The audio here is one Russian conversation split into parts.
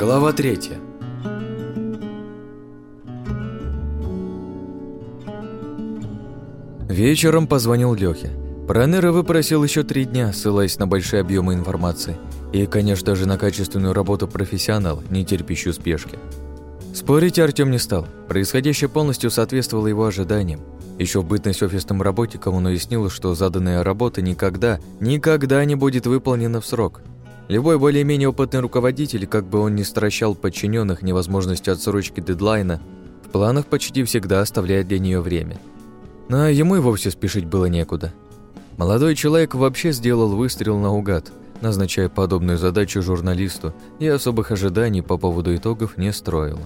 Глава третья. Вечером позвонил Лёхе. Проныра выпросил еще три дня, ссылаясь на большие объемы информации и, конечно же, на качественную работу профессионал не терпящую спешки. Спорить Артём не стал. Происходящее полностью соответствовало его ожиданиям. Еще в бытность офисным работником он уяснил, что заданная работа никогда, никогда не будет выполнена в срок – Любой более-менее опытный руководитель, как бы он ни стращал подчиненных невозможностью отсрочки дедлайна, в планах почти всегда оставляет для нее время. Но ему и вовсе спешить было некуда. Молодой человек вообще сделал выстрел наугад, назначая подобную задачу журналисту и особых ожиданий по поводу итогов не строил.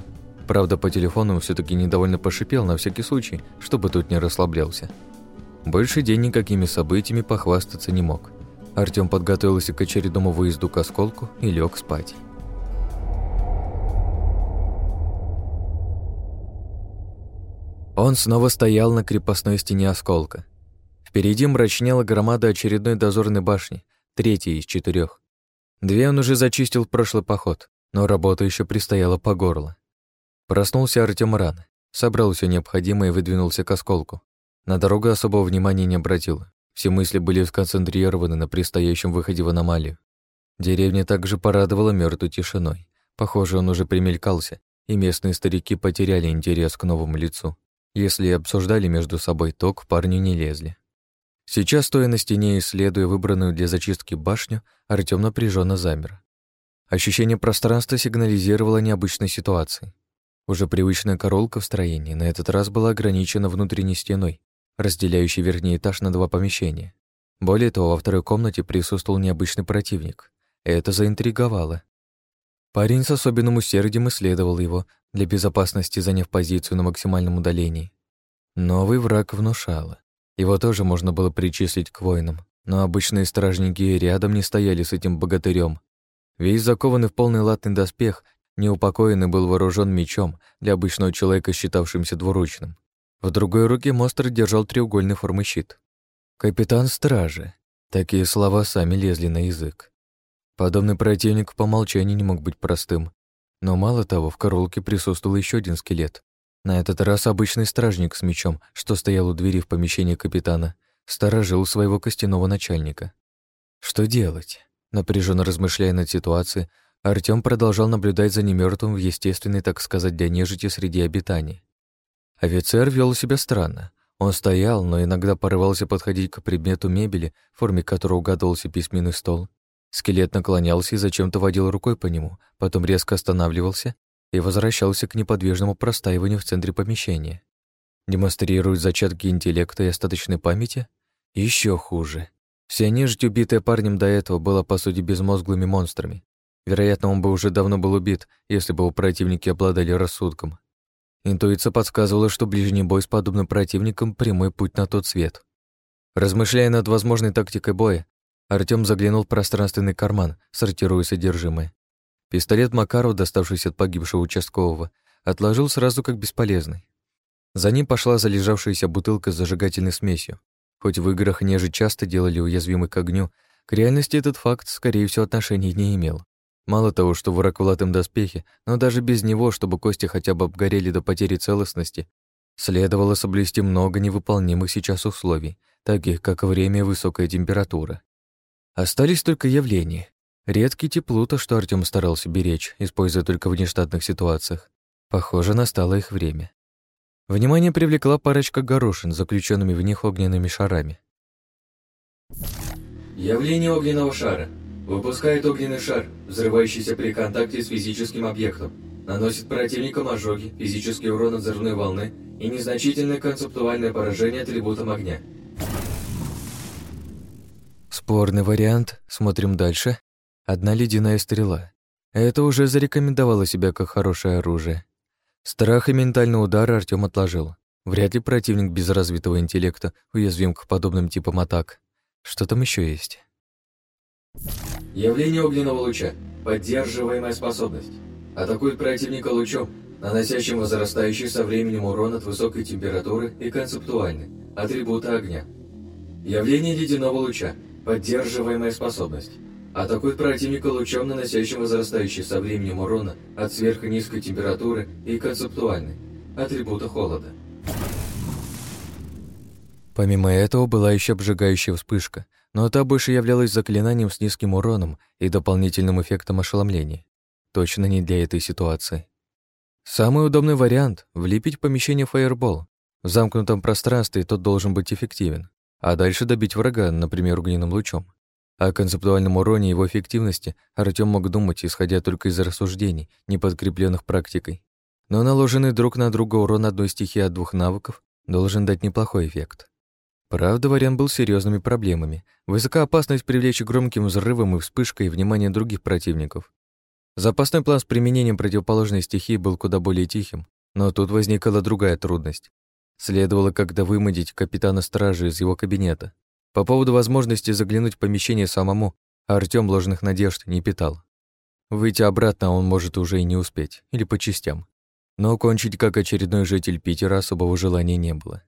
Правда, по телефону все таки недовольно пошипел на всякий случай, чтобы тут не расслаблялся. Больше день никакими событиями похвастаться не мог – Артём подготовился к очередному выезду к осколку и лег спать. Он снова стоял на крепостной стене осколка. Впереди мрачнела громада очередной дозорной башни, третьей из четырех. Две он уже зачистил в прошлый поход, но работа еще предстояла по горло. Проснулся Артём рано, собрал все необходимое и выдвинулся к осколку. На дорогу особого внимания не обратил, все мысли были сконцентрированы на предстоящем выходе в аномалию. Деревня также порадовала мертвой тишиной. Похоже, он уже примелькался, и местные старики потеряли интерес к новому лицу. Если обсуждали между собой ток, парни не лезли. Сейчас, стоя на стене и исследуя выбранную для зачистки башню, Артём напряженно замер. Ощущение пространства сигнализировало необычной ситуации. Уже привычная королка в строении на этот раз была ограничена внутренней стеной, разделяющий верхний этаж на два помещения. Более того, во второй комнате присутствовал необычный противник. Это заинтриговало. Парень с особенным усердием исследовал его, для безопасности заняв позицию на максимальном удалении. Новый враг внушало. Его тоже можно было причислить к воинам, но обычные стражники рядом не стояли с этим богатырем. Весь закованный в полный латный доспех, неупокоенный был вооружен мечом для обычного человека, считавшимся двуручным. В другой руке монстр держал треугольной формы щит. «Капитан стражи». Такие слова сами лезли на язык. Подобный противник по умолчанию не мог быть простым. Но мало того, в королке присутствовал еще один скелет. На этот раз обычный стражник с мечом, что стоял у двери в помещении капитана, сторожил своего костяного начальника. Что делать? Напряженно размышляя над ситуацией, Артём продолжал наблюдать за немертвым в естественной, так сказать, для нежити среди обитаний. Офицер вел себя странно. Он стоял, но иногда порывался подходить к предмету мебели, в форме которого угадывался письменный стол. Скелет наклонялся и зачем-то водил рукой по нему, потом резко останавливался и возвращался к неподвижному простаиванию в центре помещения. Демонстрирует зачатки интеллекта и остаточной памяти? Еще хуже. Вся нежить, убитая парнем до этого, была, по сути, безмозглыми монстрами. Вероятно, он бы уже давно был убит, если бы у противники обладали рассудком. Интуиция подсказывала, что ближний бой с подобным противником – прямой путь на тот свет. Размышляя над возможной тактикой боя, Артём заглянул в пространственный карман, сортируя содержимое. Пистолет Макарова, доставшийся от погибшего участкового, отложил сразу как бесполезный. За ним пошла залежавшаяся бутылка с зажигательной смесью. Хоть в играх нежи часто делали уязвимы к огню, к реальности этот факт, скорее всего, отношений не имел. Мало того, что в ракулатом доспехе, но даже без него, чтобы кости хотя бы обгорели до потери целостности, следовало соблюсти много невыполнимых сейчас условий, таких как время и высокая температура. Остались только явления. Редкий теплуто, что Артём старался беречь, используя только в нештатных ситуациях. Похоже, настало их время. Внимание привлекла парочка горошин, заключенными в них огненными шарами. Явление огненного шара. Выпускает огненный шар, взрывающийся при контакте с физическим объектом. Наносит противникам ожоги, физический урон от взрывной волны и незначительное концептуальное поражение атрибутом огня. Спорный вариант. Смотрим дальше. Одна ледяная стрела. Это уже зарекомендовало себя как хорошее оружие. Страх и ментальный удар Артём отложил. Вряд ли противник без развитого интеллекта уязвим к подобным типам атак. Что там еще есть? Явление огненного луча поддерживаемая способность. Атакует противника лучом, наносящим возрастающий со временем урон от высокой температуры и концептуальный атрибута огня. Явление ледяного луча. Поддерживаемая способность. Атакует противника лучом, наносящим возрастающий со временем урона от сверхнизкой температуры и концептуальный атрибута холода. Помимо этого была еще обжигающая вспышка, но та больше являлась заклинанием с низким уроном и дополнительным эффектом ошеломления. Точно не для этой ситуации. Самый удобный вариант — влепить в помещение фаербол. В замкнутом пространстве тот должен быть эффективен, а дальше добить врага, например, огненным лучом. О концептуальном уроне его эффективности Артём мог думать, исходя только из рассуждений, не подкрепленных практикой. Но наложенный друг на друга урон одной стихии от двух навыков должен дать неплохой эффект. Правда, вариант был серьезными проблемами. Высока опасность привлечь громким взрывом и вспышкой внимание других противников. Запасной план с применением противоположной стихии был куда более тихим, но тут возникла другая трудность. Следовало как-то вымодить капитана стражи из его кабинета. По поводу возможности заглянуть в помещение самому, Артём ложных надежд не питал. Выйти обратно он может уже и не успеть, или по частям. Но кончить как очередной житель Питера особого желания не было.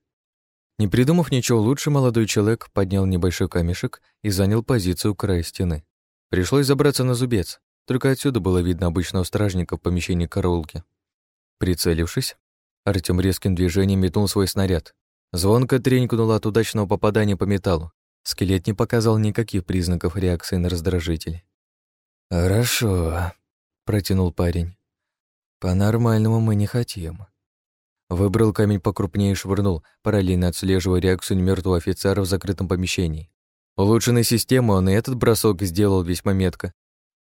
Не придумав ничего лучше, молодой человек поднял небольшой камешек и занял позицию у края стены. Пришлось забраться на зубец, только отсюда было видно обычного стражника в помещении караулки. Прицелившись, Артем резким движением метнул свой снаряд. Звонко тренькнуло от удачного попадания по металлу. Скелет не показал никаких признаков реакции на раздражитель. «Хорошо», — протянул парень. «По-нормальному мы не хотим». Выбрал камень покрупнее и швырнул, параллельно отслеживая реакцию мертвого офицера в закрытом помещении. Улучшенной системой он и этот бросок сделал весьма метко.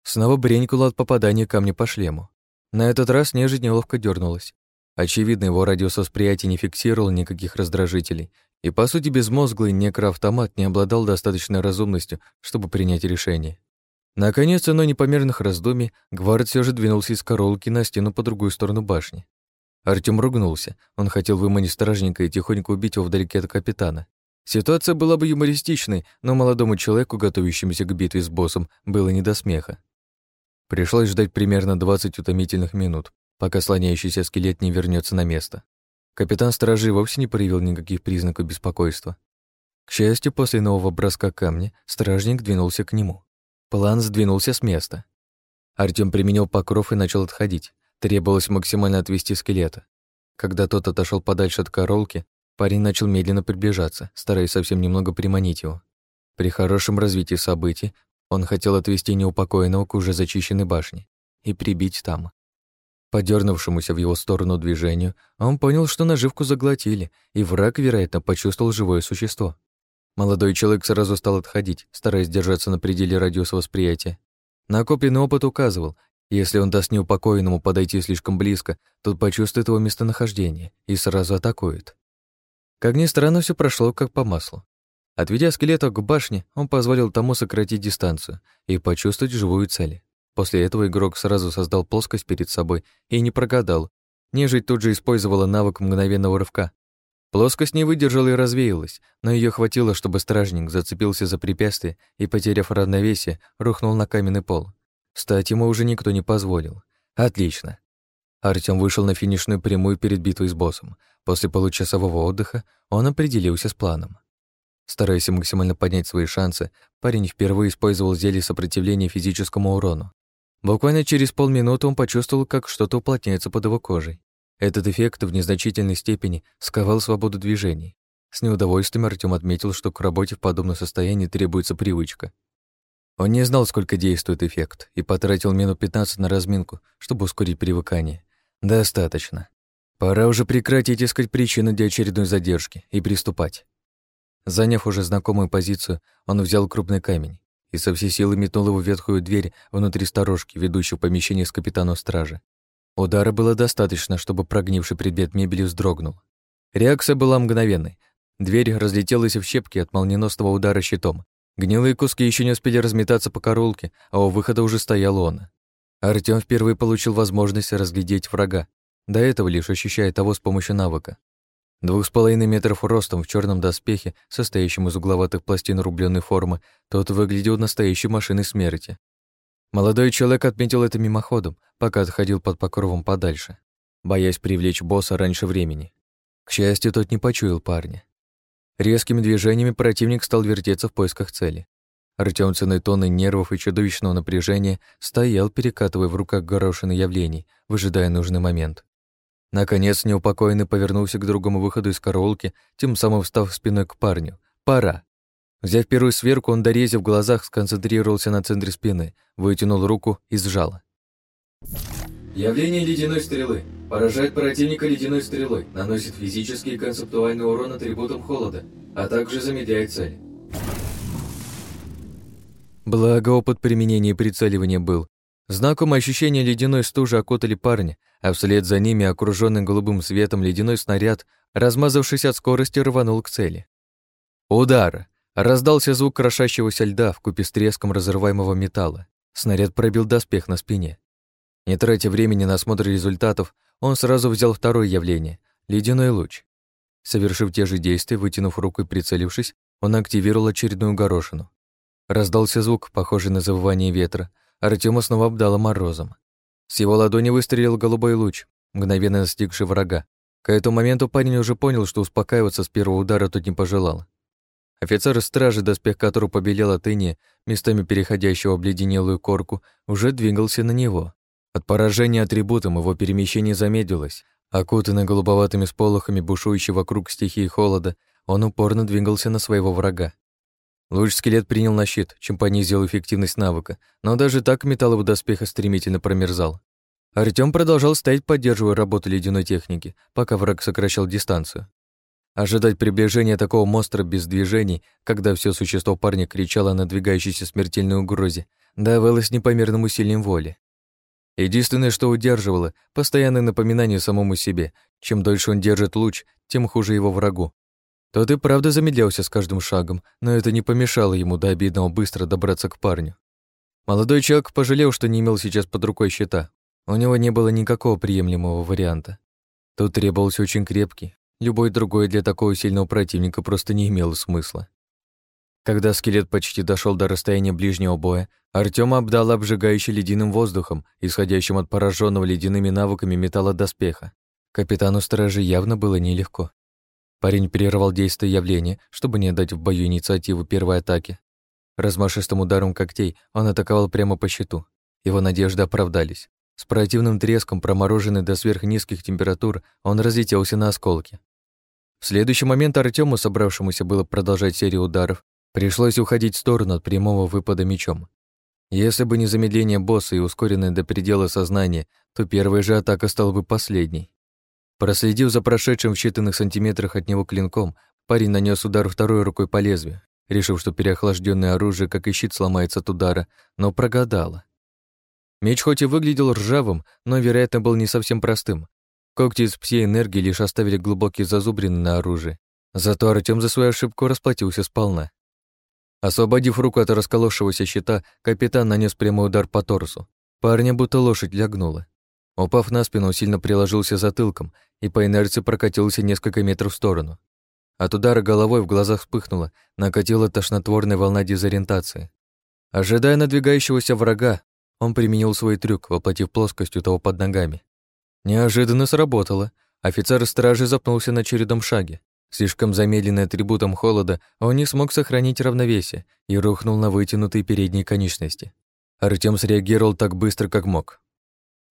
Снова бренькало от попадания камня по шлему. На этот раз нежить неловко дернулась. Очевидно, его радиус восприятия не фиксировал никаких раздражителей, и, по сути, безмозглый некроавтомат не обладал достаточной разумностью, чтобы принять решение. Наконец, оно непомерных раздумий, Гвард все же двинулся из королки на стену по другую сторону башни. Артем ругнулся. Он хотел выманить стражника и тихонько убить его вдалеке от капитана. Ситуация была бы юмористичной, но молодому человеку, готовящемуся к битве с боссом, было не до смеха. Пришлось ждать примерно 20 утомительных минут, пока слоняющийся скелет не вернется на место. Капитан стражи вовсе не проявил никаких признаков беспокойства. К счастью, после нового броска камня стражник двинулся к нему. План сдвинулся с места. Артём применил покров и начал отходить. Требовалось максимально отвести скелета. Когда тот отошел подальше от королки, парень начал медленно приближаться, стараясь совсем немного приманить его. При хорошем развитии событий он хотел отвести неупокоенного к уже зачищенной башне и прибить там. Подернувшемуся в его сторону движению, он понял, что наживку заглотили, и враг, вероятно, почувствовал живое существо. Молодой человек сразу стал отходить, стараясь держаться на пределе радиуса восприятия. Накопленный опыт указывал, если он даст неупокоенному подойти слишком близко, тот почувствует его местонахождение и сразу атакует. Как ни странно, все прошло как по маслу. Отведя скелета к башне, он позволил тому сократить дистанцию и почувствовать живую цель. После этого игрок сразу создал плоскость перед собой и не прогадал. Нежить тут же использовала навык мгновенного рывка. Плоскость не выдержала и развеялась, но ее хватило, чтобы стражник зацепился за препятствие и, потеряв равновесие, рухнул на каменный пол. Стать ему уже никто не позволил. Отлично. Артём вышел на финишную прямую перед битвой с боссом. После получасового отдыха он определился с планом. Стараясь максимально поднять свои шансы, парень впервые использовал зелье сопротивления физическому урону. Буквально через полминуты он почувствовал, как что-то уплотняется под его кожей. Этот эффект в незначительной степени сковал свободу движений. С неудовольствием Артём отметил, что к работе в подобном состоянии требуется привычка — он не знал, сколько действует эффект, и потратил минут 15 на разминку, чтобы ускорить привыкание. Достаточно. Пора уже прекратить искать причины для очередной задержки и приступать. Заняв уже знакомую позицию, он взял крупный камень и со всей силы метнул его в ветхую дверь внутри сторожки, ведущую в помещение с капитаном стражи. Удара было достаточно, чтобы прогнивший предмет мебели вздрогнул. Реакция была мгновенной. Дверь разлетелась в щепки от молниеносного удара щитом, Гнилые куски еще не успели разметаться по королке, а у выхода уже стоял он. Артём впервые получил возможность разглядеть врага, до этого лишь ощущая того с помощью навыка. Двух с половиной метров ростом в черном доспехе, состоящем из угловатых пластин рубленной формы, тот выглядел настоящей машиной смерти. Молодой человек отметил это мимоходом, пока отходил под покровом подальше, боясь привлечь босса раньше времени. К счастью, тот не почуял парня. Резкими движениями противник стал вертеться в поисках цели. Артём ценой тонны нервов и чудовищного напряжения стоял, перекатывая в руках горошины явлений, выжидая нужный момент. Наконец, неупокоенный повернулся к другому выходу из караулки, тем самым встав спиной к парню. «Пора!» Взяв первую сверку, он, дорезив в глазах, сконцентрировался на центре спины, вытянул руку и сжал. Явление ледяной стрелы. Поражает противника ледяной стрелой, наносит физический и концептуальный урон атрибутом холода, а также замедляет цель. Благо опыт применения прицеливания был. Знаком ощущения ледяной стужи окутали парня, а вслед за ними окруженный голубым светом ледяной снаряд, размазавшись от скорости, рванул к цели. Удар! Раздался звук крошащегося льда в купе с треском разрываемого металла. Снаряд пробил доспех на спине. Не тратя времени на осмотр результатов, он сразу взял второе явление — ледяной луч. Совершив те же действия, вытянув руку и прицелившись, он активировал очередную горошину. Раздался звук, похожий на завывание ветра. Артема снова обдало морозом. С его ладони выстрелил голубой луч, мгновенно настигший врага. К этому моменту парень уже понял, что успокаиваться с первого удара тут не пожелал. Офицер стражи, доспех которого побелел от иния, местами переходящего в обледенелую корку, уже двигался на него. От поражения атрибутом его перемещение замедлилось. Окутанный голубоватыми сполохами бушующей вокруг стихии холода, он упорно двигался на своего врага. Луч скелет принял на щит, чем понизил эффективность навыка, но даже так металл его доспеха стремительно промерзал. Артём продолжал стоять, поддерживая работу ледяной техники, пока враг сокращал дистанцию. Ожидать приближения такого монстра без движений, когда все существо парня кричало о надвигающейся смертельной угрозе, давалось непомерным усилием воли. Единственное, что удерживало, постоянное напоминание самому себе. Чем дольше он держит луч, тем хуже его врагу. Тот и правда замедлялся с каждым шагом, но это не помешало ему до обидного быстро добраться к парню. Молодой человек пожалел, что не имел сейчас под рукой щита. У него не было никакого приемлемого варианта. Тут требовался очень крепкий. Любой другой для такого сильного противника просто не имел смысла. Когда скелет почти дошел до расстояния ближнего боя, Артём обдал обжигающий ледяным воздухом, исходящим от пораженного ледяными навыками металла доспеха. Капитану стражи явно было нелегко. Парень прервал действие явления, чтобы не дать в бою инициативу первой атаки. Размашистым ударом когтей он атаковал прямо по щиту. Его надежды оправдались. С противным треском, промороженный до сверхнизких температур, он разлетелся на осколки. В следующий момент Артему, собравшемуся было продолжать серию ударов, Пришлось уходить в сторону от прямого выпада мечом. Если бы не замедление босса и ускоренное до предела сознание, то первая же атака стала бы последней. Проследив за прошедшим в считанных сантиметрах от него клинком, парень нанес удар второй рукой по лезвию, решив, что переохлажденное оружие, как и щит, сломается от удара, но прогадало. Меч хоть и выглядел ржавым, но, вероятно, был не совсем простым. Когти из псей энергии лишь оставили глубокие зазубрины на оружии. Зато Артем за свою ошибку расплатился сполна. Освободив руку от расколовшегося щита, капитан нанес прямой удар по торсу. Парня будто лошадь лягнула. Упав на спину, сильно приложился затылком и по инерции прокатился несколько метров в сторону. От удара головой в глазах вспыхнула, накатила тошнотворная волна дезориентации. Ожидая надвигающегося врага, он применил свой трюк, воплотив плоскостью того под ногами. Неожиданно сработало. Офицер стражи запнулся на очередном шаге. Слишком замедленный атрибутом холода, а он не смог сохранить равновесие и рухнул на вытянутые передние конечности. Артём среагировал так быстро, как мог.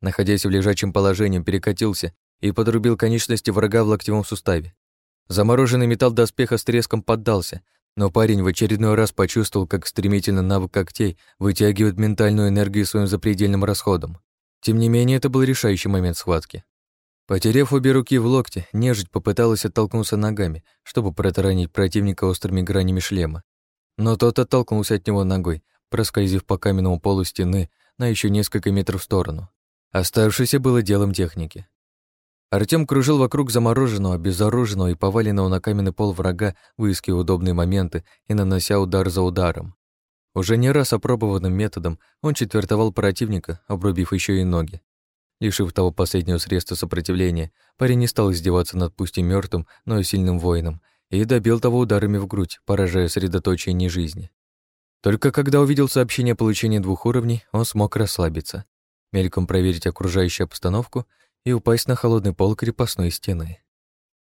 Находясь в лежачем положении, перекатился и подрубил конечности врага в локтевом суставе. Замороженный металл доспеха с треском поддался, но парень в очередной раз почувствовал, как стремительно навык когтей вытягивает ментальную энергию своим запредельным расходом. Тем не менее, это был решающий момент схватки. Потерев обе руки в локте, нежить попыталась оттолкнуться ногами, чтобы протаранить противника острыми гранями шлема. Но тот оттолкнулся от него ногой, проскользив по каменному полу стены на еще несколько метров в сторону. Оставшееся было делом техники. Артем кружил вокруг замороженного, обезоруженного и поваленного на каменный пол врага, выискивая удобные моменты и нанося удар за ударом. Уже не раз опробованным методом он четвертовал противника, обрубив еще и ноги. Лишив того последнего средства сопротивления, парень не стал издеваться над пусть и мертвым, но и сильным воином, и добил того ударами в грудь, поражая средоточие нежизни. Только когда увидел сообщение о получении двух уровней, он смог расслабиться, мельком проверить окружающую обстановку и упасть на холодный пол крепостной стены.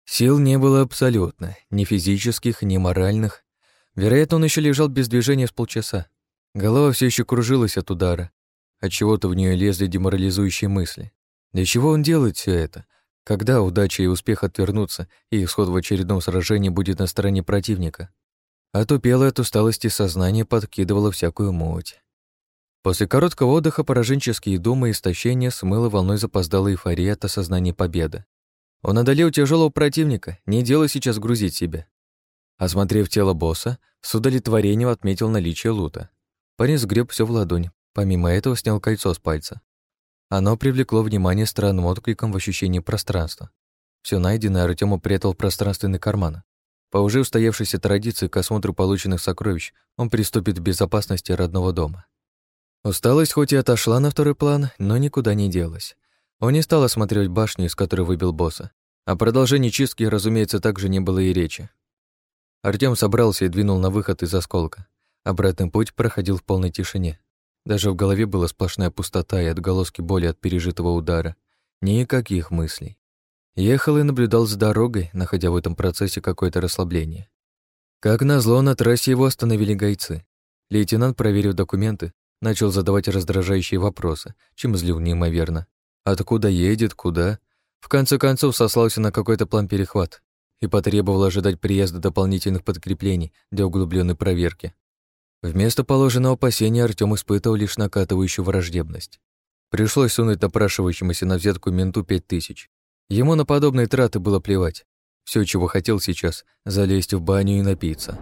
Сил не было абсолютно, ни физических, ни моральных. Вероятно, он еще лежал без движения с полчаса. Голова все еще кружилась от удара, Отчего-то в нее лезли деморализующие мысли. Для чего он делает все это? Когда удача и успех отвернутся, и исход в очередном сражении будет на стороне противника? А Отупело от усталости сознание подкидывало всякую муть. После короткого отдыха пораженческие думы и истощения смыло волной запоздала эйфория от осознания победы. Он одолел тяжелого противника, не дело сейчас грузить себя. Осмотрев тело босса, с удовлетворением отметил наличие лута. Парень сгреб все в ладонь, Помимо этого снял кольцо с пальца. Оно привлекло внимание странным откликом в ощущении пространства. Все найденное Артему прятал в пространственный карман. По уже устоявшейся традиции к осмотру полученных сокровищ он приступит к безопасности родного дома. Усталость хоть и отошла на второй план, но никуда не делась. Он не стал осматривать башню, из которой выбил босса. О продолжении чистки, разумеется, также не было и речи. Артем собрался и двинул на выход из осколка. Обратный путь проходил в полной тишине. Даже в голове была сплошная пустота и отголоски боли от пережитого удара. Никаких мыслей. Ехал и наблюдал за дорогой, находя в этом процессе какое-то расслабление. Как назло, на трассе его остановили гайцы. Лейтенант, проверив документы, начал задавать раздражающие вопросы, чем злил неимоверно. Откуда едет, куда? В конце концов сослался на какой-то план перехват и потребовал ожидать приезда дополнительных подкреплений для углубленной проверки. Вместо положенного опасения Артём испытывал лишь накатывающую враждебность. Пришлось сунуть допрашивающемуся на взятку менту пять тысяч. Ему на подобные траты было плевать. Все, чего хотел сейчас, залезть в баню и напиться.